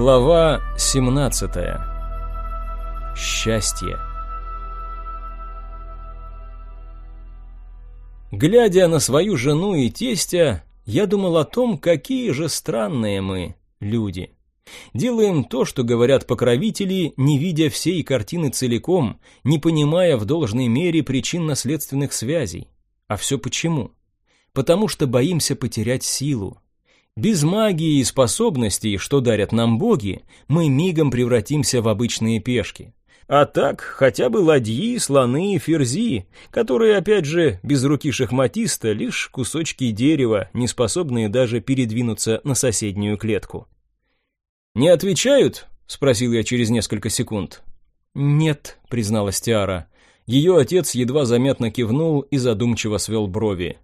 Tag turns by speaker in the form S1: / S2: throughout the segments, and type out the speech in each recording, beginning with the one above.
S1: Глава 17. Счастье. Глядя на свою жену и тестя, я думал о том, какие же странные мы, люди. Делаем то, что говорят покровители, не видя всей картины целиком, не понимая в должной мере причинно-следственных связей. А все почему? Потому что боимся потерять силу, без магии и способностей, что дарят нам боги, мы мигом превратимся в обычные пешки. А так, хотя бы ладьи, слоны и ферзи, которые, опять же, без руки шахматиста, лишь кусочки дерева, не способные даже передвинуться на соседнюю клетку. «Не отвечают?» — спросил я через несколько секунд. «Нет», — призналась Тиара. Ее отец едва заметно кивнул и задумчиво свел брови.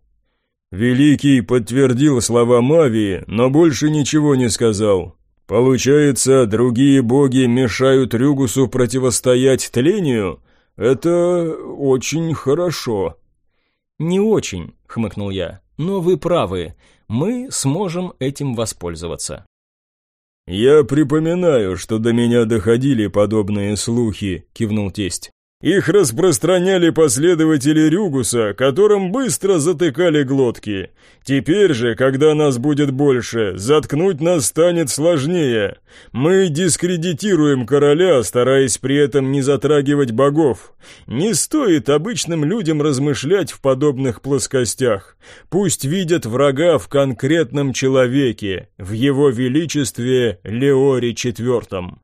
S2: Великий подтвердил слова Мавии, но больше ничего не сказал. Получается, другие боги мешают Рюгусу противостоять тлению? Это очень хорошо.
S1: Не очень, хмыкнул я. Но вы правы. Мы сможем этим воспользоваться.
S2: Я припоминаю, что до меня доходили подобные слухи, кивнул тесть. Их распространяли последователи Рюгуса, которым быстро затыкали глотки. Теперь же, когда нас будет больше, заткнуть нас станет сложнее. Мы дискредитируем короля, стараясь при этом не затрагивать богов. Не стоит обычным людям размышлять в подобных плоскостях. Пусть видят врага в конкретном человеке, в его величестве Леоре IV.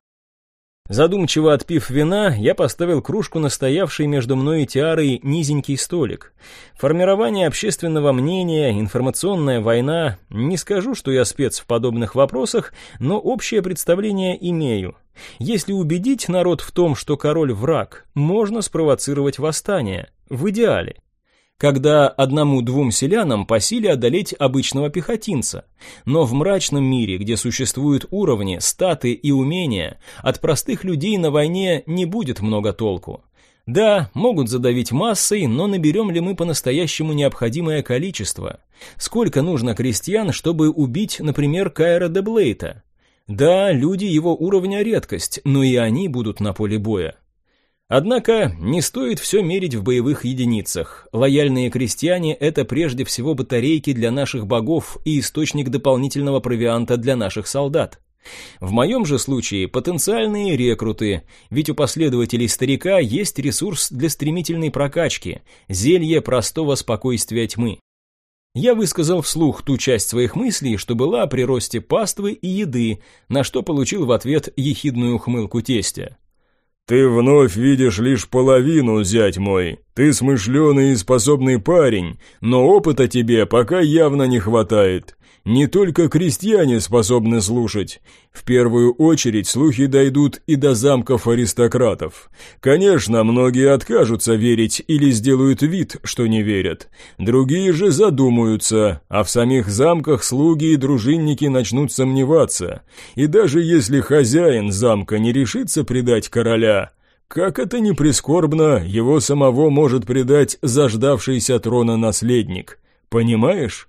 S1: Задумчиво отпив вина, я поставил кружку на стоявший между мной и Тиарой низенький столик. Формирование общественного мнения, информационная война. Не скажу, что я спец в подобных вопросах, но общее представление имею. Если убедить народ в том, что король враг, можно спровоцировать восстание. В идеале когда одному-двум селянам по силе одолеть обычного пехотинца. Но в мрачном мире, где существуют уровни, статы и умения, от простых людей на войне не будет много толку. Да, могут задавить массой, но наберем ли мы по-настоящему необходимое количество? Сколько нужно крестьян, чтобы убить, например, Кайра де Блейта? Да, люди его уровня редкость, но и они будут на поле боя. Однако не стоит все мерить в боевых единицах. Лояльные крестьяне – это прежде всего батарейки для наших богов и источник дополнительного провианта для наших солдат. В моем же случае потенциальные рекруты, ведь у последователей старика есть ресурс для стремительной прокачки – зелье простого спокойствия тьмы. Я высказал вслух ту часть своих мыслей, что была при росте паствы и еды, на что получил в ответ ехидную ухмылку тестя.
S2: «Ты вновь видишь лишь половину, зять мой. Ты смышленый и способный парень, но опыта тебе пока явно не хватает. Не только крестьяне способны слушать. В первую очередь слухи дойдут и до замков аристократов. Конечно, многие откажутся верить или сделают вид, что не верят. Другие же задумаются, а в самих замках слуги и дружинники начнут сомневаться. И даже если хозяин замка не решится предать короля, как это ни прискорбно, его самого может предать заждавшийся трона наследник. Понимаешь?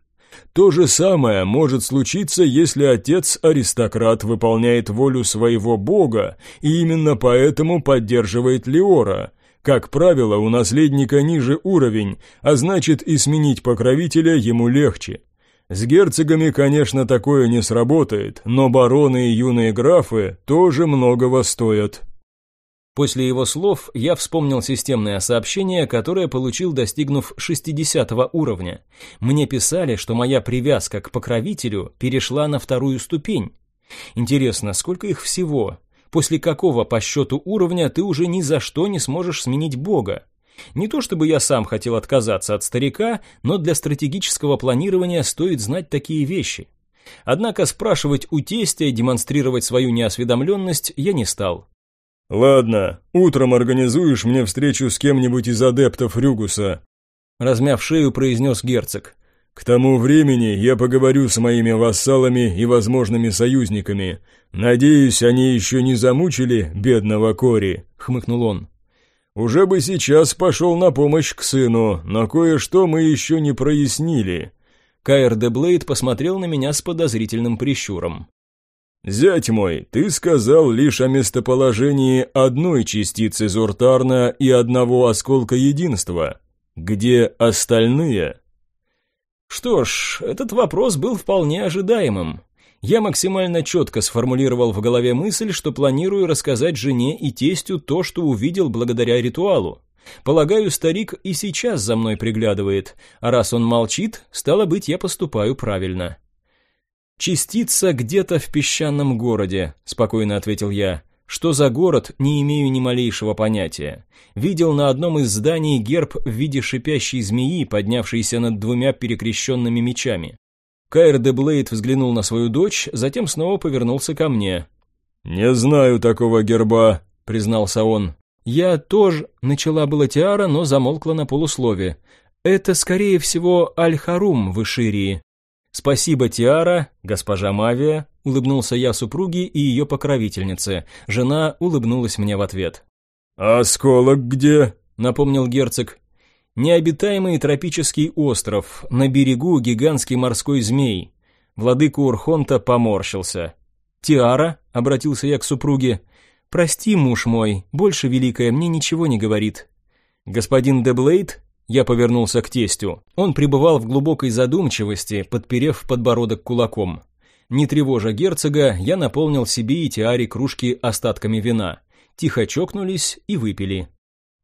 S2: То же самое может случиться, если отец-аристократ выполняет волю своего бога и именно поэтому поддерживает Леора. Как правило, у наследника ниже уровень, а значит и сменить покровителя ему легче. С герцогами, конечно, такое не сработает, но бароны и юные графы тоже многого стоят.
S1: После его слов я вспомнил системное сообщение, которое получил, достигнув 60 уровня. Мне писали, что моя привязка к покровителю перешла на вторую ступень. Интересно, сколько их всего? После какого по счету уровня ты уже ни за что не сможешь сменить бога? Не то чтобы я сам хотел отказаться от старика, но для стратегического планирования стоит знать такие вещи. Однако спрашивать у тестя и демонстрировать свою неосведомленность я не стал.
S2: «Ладно, утром организуешь мне встречу с кем-нибудь из адептов Рюгуса»,
S1: размяв шею, произнес герцог.
S2: «К тому времени я поговорю с моими вассалами и возможными союзниками. Надеюсь, они еще не замучили бедного Кори», — хмыкнул он. «Уже бы сейчас пошел на помощь к сыну, но кое-что мы еще не прояснили».
S1: Кайр де Блейд посмотрел на меня с подозрительным прищуром.
S2: «Зять мой, ты сказал лишь о местоположении одной частицы Зуртарна и одного осколка единства. Где остальные?»
S1: Что ж, этот вопрос был вполне ожидаемым. Я максимально четко сформулировал в голове мысль, что планирую рассказать жене и тестю то, что увидел благодаря ритуалу. Полагаю, старик и сейчас за мной приглядывает, а раз он молчит, стало быть, я поступаю правильно. «Частица где-то в песчаном городе», — спокойно ответил я. «Что за город, не имею ни малейшего понятия. Видел на одном из зданий герб в виде шипящей змеи, поднявшейся над двумя перекрещенными мечами». Кайр де Блейд взглянул на свою дочь, затем снова повернулся ко мне.
S2: «Не знаю такого герба», — признался он.
S1: «Я тоже...» — начала была Тиара, но замолкла на полуслове. «Это, скорее всего, Аль-Харум в Иширии. «Спасибо, Тиара, госпожа Мавия», — улыбнулся я супруге и ее покровительнице. Жена улыбнулась мне в ответ.
S2: «А осколок где?»
S1: — напомнил герцог. «Необитаемый тропический остров, на берегу гигантский морской змей». Владыка Урхонта поморщился. «Тиара», — обратился я к супруге, — «прости, муж мой, больше великая мне ничего не говорит». Господин Деблейд я повернулся к тестю. Он пребывал в глубокой задумчивости, подперев подбородок кулаком. Не тревожа герцога, я наполнил себе и Тиаре кружки остатками вина. Тихо чокнулись и выпили.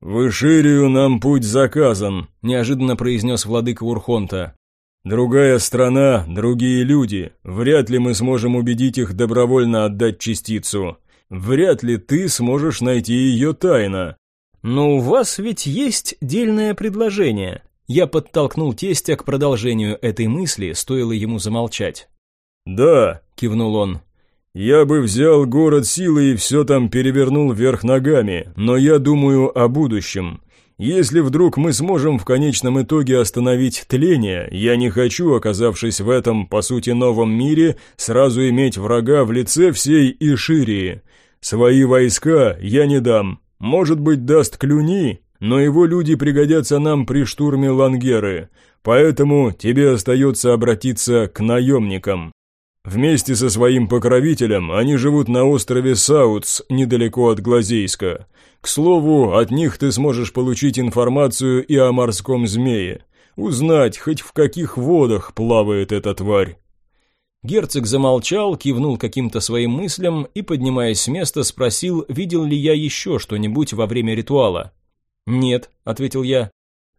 S2: «В Иширию нам путь заказан», —
S1: неожиданно произнес владыка Урхонта.
S2: «Другая страна, другие люди. Вряд ли мы сможем убедить их добровольно отдать частицу. Вряд ли ты сможешь найти ее тайно.
S1: «Но у вас ведь есть дельное предложение». Я подтолкнул тестя к продолжению этой мысли, стоило ему замолчать.
S2: «Да», —
S1: кивнул он.
S2: «Я бы взял город силой и все там перевернул вверх ногами, но я думаю о будущем. Если вдруг мы сможем в конечном итоге остановить тление, я не хочу, оказавшись в этом, по сути, новом мире, сразу иметь врага в лице всей Иширии. Свои войска я не дам, может быть, даст клюни, но его люди пригодятся нам при штурме Лангеры, поэтому тебе остается обратиться к наемникам. Вместе со своим покровителем они живут на острове Саутс, недалеко от Глазейска. К слову, от них ты сможешь получить информацию и о морском змее, узнать, хоть в каких водах плавает эта тварь.
S1: Герцог замолчал, кивнул каким-то своим мыслям и, поднимаясь с места, спросил, видел ли я еще что-нибудь во время ритуала. «Нет», — ответил я.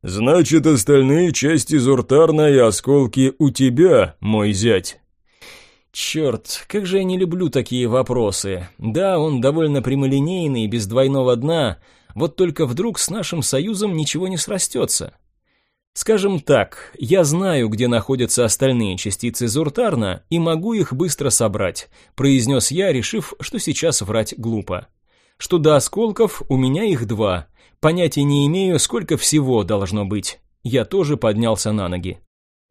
S2: «Значит, остальные части Зуртарна и осколки у тебя, мой зять».
S1: Черт, как же я не люблю такие вопросы. Да, он довольно прямолинейный, без двойного дна, вот только вдруг с нашим союзом ничего не срастется. Скажем так, я знаю, где находятся остальные частицы Зуртарна и могу их быстро собрать, произнес я, решив, что сейчас врать глупо. Что до осколков, у меня их два. Понятия не имею, сколько всего должно быть. Я тоже поднялся на ноги.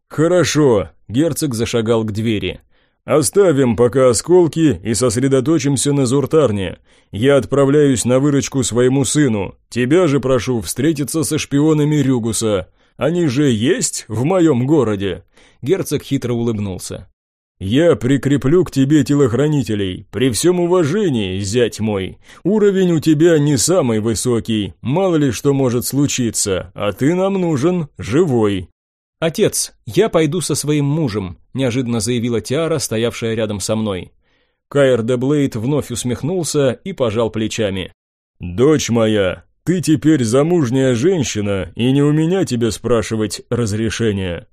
S2: Хорошо, герцог зашагал к двери. Оставим пока осколки и сосредоточимся на Зуртарне. Я отправляюсь на выручку своему сыну. Тебя же прошу встретиться со шпионами Рюгуса. Они же есть в моем городе!»
S1: Герцог хитро улыбнулся.
S2: «Я прикреплю к тебе телохранителей, при всем уважении, зять мой. Уровень у тебя не самый высокий, мало ли что может случиться, а ты нам нужен живой».
S1: «Отец, я пойду со своим мужем», – неожиданно заявила Тиара, стоявшая рядом со мной. Кайр де Блейд вновь усмехнулся и пожал плечами.
S2: «Дочь моя, ты теперь замужняя женщина, и не у меня тебе спрашивать разрешения».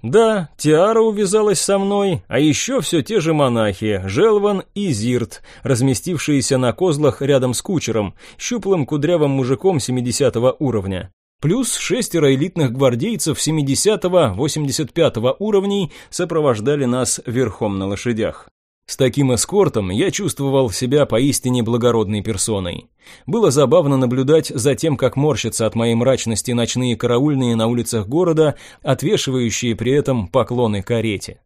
S1: Да, Тиара увязалась со мной, а еще все те же монахи, Желван и Зирт, разместившиеся на козлах рядом с кучером, щуплым кудрявым мужиком 70 уровня. Плюс шестеро элитных гвардейцев 70-85 уровней сопровождали нас верхом на лошадях. С таким эскортом я чувствовал себя поистине благородной персоной. Было забавно наблюдать за тем, как морщатся от моей мрачности ночные караульные на улицах города, отвешивающие при этом поклоны карете.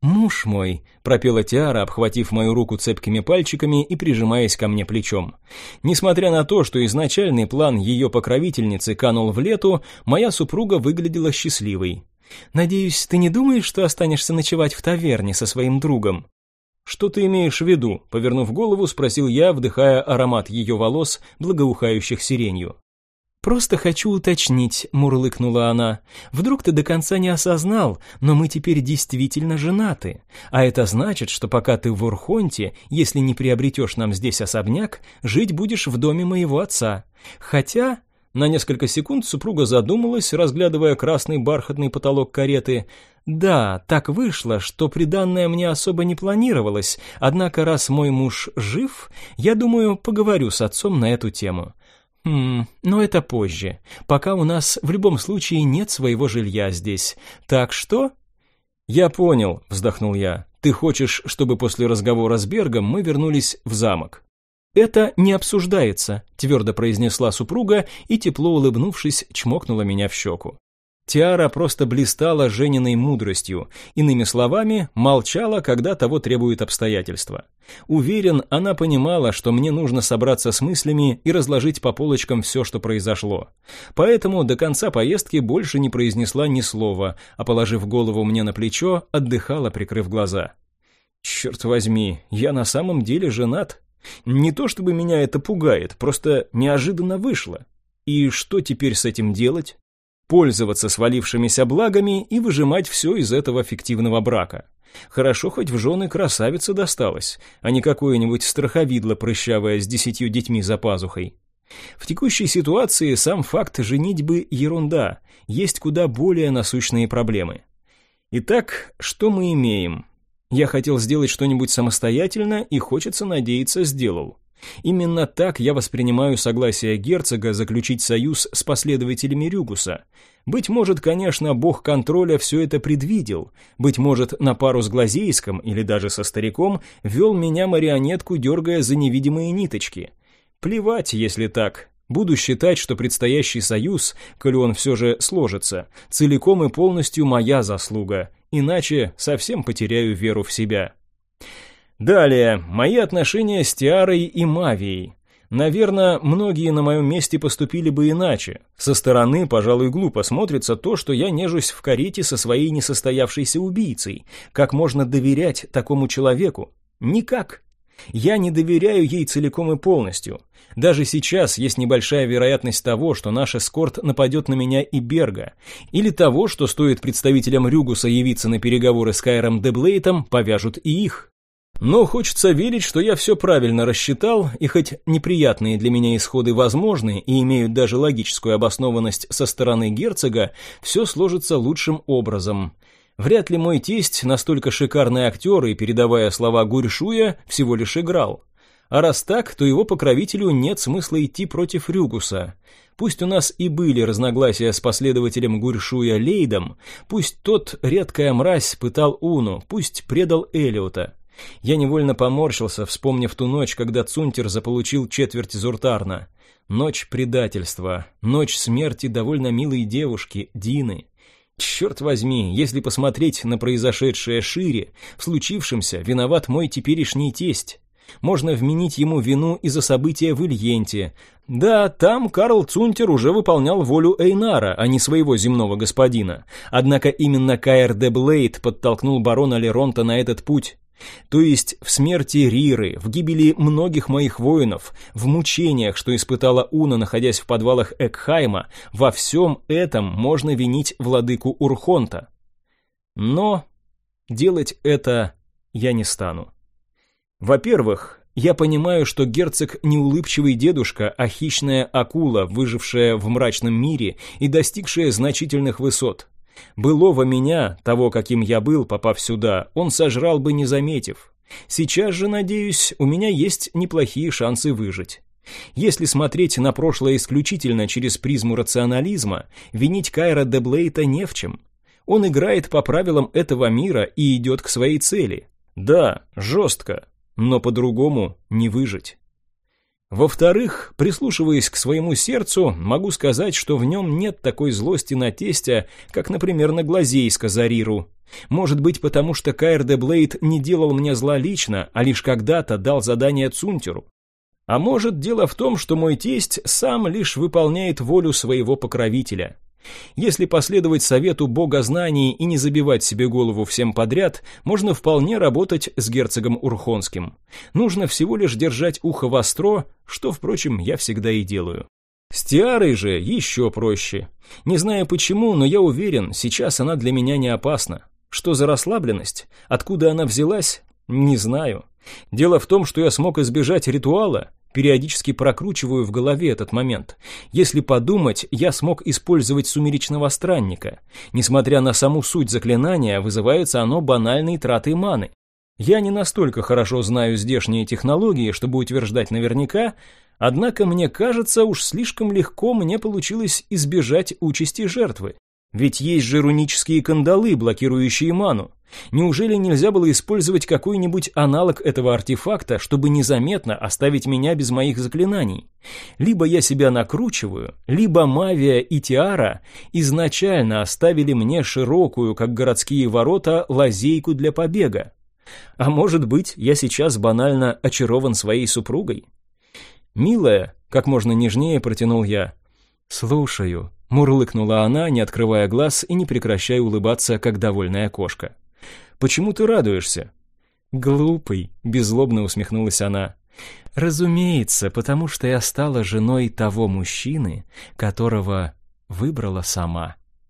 S1: «Муж мой», — пропела Тиара, обхватив мою руку цепкими пальчиками и прижимаясь ко мне плечом. Несмотря на то, что изначальный план ее покровительницы канул в лету, моя супруга выглядела счастливой. «Надеюсь, ты не думаешь, что останешься ночевать в таверне со своим другом?» «Что ты имеешь в виду?» — повернув голову, спросил я, вдыхая аромат ее волос, благоухающих сиренью.
S3: «Просто хочу уточнить», — мурлыкнула она. «Вдруг ты до конца не осознал, но мы теперь действительно женаты. А это значит, что пока ты в Урхонте, если не приобретешь нам здесь особняк, жить будешь в доме моего отца. Хотя...»
S1: На несколько секунд супруга задумалась, разглядывая красный бархатный потолок кареты.
S3: «Да, так вышло, что приданное мне особо не планировалось, однако раз мой муж жив, я думаю, поговорю с отцом на эту тему». «Хм, но это позже. Пока у нас в любом случае нет своего жилья здесь. Так что...»
S1: «Я понял», — вздохнул я. «Ты хочешь, чтобы после разговора с Бергом мы вернулись в замок?»
S3: «Это не обсуждается», — твердо произнесла супруга и, тепло улыбнувшись, чмокнула меня в щеку.
S1: Тиара просто блистала Жениной мудростью, иными словами, молчала, когда того требуют обстоятельства. Уверен, она понимала, что мне нужно собраться с мыслями и разложить по полочкам все, что произошло. Поэтому до конца поездки больше не произнесла ни слова, а положив голову мне на плечо, отдыхала, прикрыв глаза. Черт возьми, я на самом деле женат. Не то чтобы меня это пугает, просто неожиданно вышло. И что теперь с этим делать? пользоваться свалившимися благами и выжимать все из этого фиктивного брака. Хорошо хоть в жены красавица досталась, а не какое-нибудь страховидло прыщавое с десятью детьми за пазухой. В текущей ситуации сам факт женитьбы – ерунда, есть куда более насущные проблемы. Итак, что мы имеем? Я хотел сделать что-нибудь самостоятельно и, хочется надеяться, сделал. Именно так я воспринимаю согласие герцога заключить союз с последователями Рюгуса. Быть может, конечно, бог контроля все это предвидел. Быть может, на пару с Глазейском или даже со стариком вел меня марионетку, дергая за невидимые ниточки. Плевать, если так. Буду считать, что предстоящий союз, коли он все же сложится, целиком и полностью моя заслуга, иначе совсем потеряю веру в себя. Далее, мои отношения с Тиарой и Мавией. Наверное, многие на моем месте поступили бы иначе. Со стороны, пожалуй, глупо смотрится то, что я нежусь в карете со своей несостоявшейся убийцей. Как можно доверять такому человеку? Никак. Я не доверяю ей целиком и полностью. Даже сейчас есть небольшая вероятность того, что наш эскорт нападет на меня и Берга, или того, что стоит представителям Рюгуса явиться на переговоры с Кайром Деблейтом, повяжут и их. Но хочется верить, что я все правильно рассчитал, и хоть неприятные для меня исходы возможны и имеют даже логическую обоснованность со стороны герцога, все сложится лучшим образом. Вряд ли мой тесть настолько шикарный актер и, передавая слова Гурьшуя, всего лишь играл. А раз так, то его покровителю нет смысла идти против Рюгуса. Пусть у нас и были разногласия с последователем Гурьшуя Лейдом, пусть тот редкая мразь пытал Уну, пусть предал Элиота. Я невольно поморщился, вспомнив ту ночь, когда Цунтер заполучил четверть Зуртарна. Ночь предательства, ночь смерти довольно милой девушки, Дины. Черт возьми, если посмотреть на произошедшее шире, в случившемся виноват мой теперешний тесть. Можно вменить ему вину из-за события в Ильенте. Да, там Карл Цунтер уже выполнял волю Эйнара, а не своего земного господина. Однако именно Каэр де Блейд подтолкнул барона Леронта на этот путь. То есть в смерти Риры, в гибели многих моих воинов, в мучениях, что испытала Уна, находясь в подвалах Экхайма, во всем этом можно винить владыку Урхонта. Но делать это я не стану. Во-первых, я понимаю, что герцог не улыбчивый дедушка, а хищная акула, выжившая в мрачном мире и достигшая значительных высот. Былого меня, того, каким я был, попав сюда, он сожрал бы, не заметив. Сейчас же, надеюсь, у меня есть неплохие шансы выжить. Если смотреть на прошлое исключительно через призму рационализма, винить Кайра де Блейта не в чем. Он играет по правилам этого мира и идет к своей цели. Да, жестко, но по-другому не выжить. Во-вторых, прислушиваясь к своему сердцу, могу сказать, что в нем нет такой злости на тестя, как, например, на Глазейска Зариру. Может быть, потому что Кайр де Блейд не делал мне зла лично, а лишь когда-то дал задание Цунтеру. А может, дело в том, что мой тесть сам лишь выполняет волю своего покровителя. Если последовать совету бога знаний и не забивать себе голову всем подряд, можно вполне работать с герцогом Урхонским. Нужно всего лишь держать ухо востро, что, впрочем, я всегда и делаю. С Тиарой же еще проще. Не знаю почему, но я уверен, сейчас она для меня не опасна. Что за расслабленность? Откуда она взялась? Не знаю. Дело в том, что я смог избежать ритуала, периодически прокручиваю в голове этот момент. Если подумать, я смог использовать сумеречного странника. Несмотря на саму суть заклинания, вызывается оно банальной тратой маны. Я не настолько хорошо знаю здешние технологии, чтобы утверждать наверняка, однако мне кажется, уж слишком легко мне получилось избежать участи жертвы. Ведь есть же рунические кандалы, блокирующие ману. Неужели нельзя было использовать какой-нибудь аналог этого артефакта, чтобы незаметно оставить меня без моих заклинаний? Либо я себя накручиваю, либо Мавия и Тиара изначально оставили мне широкую, как городские ворота, лазейку для побега. А может быть, я сейчас банально очарован своей супругой? «Милая», — как можно нежнее протянул я. «Слушаю», — мурлыкнула она, не открывая глаз и не прекращая улыбаться, как довольная кошка. Почему ты радуешься?» «Глупый», — беззлобно усмехнулась она. «Разумеется, потому что я стала женой того мужчины, которого выбрала сама».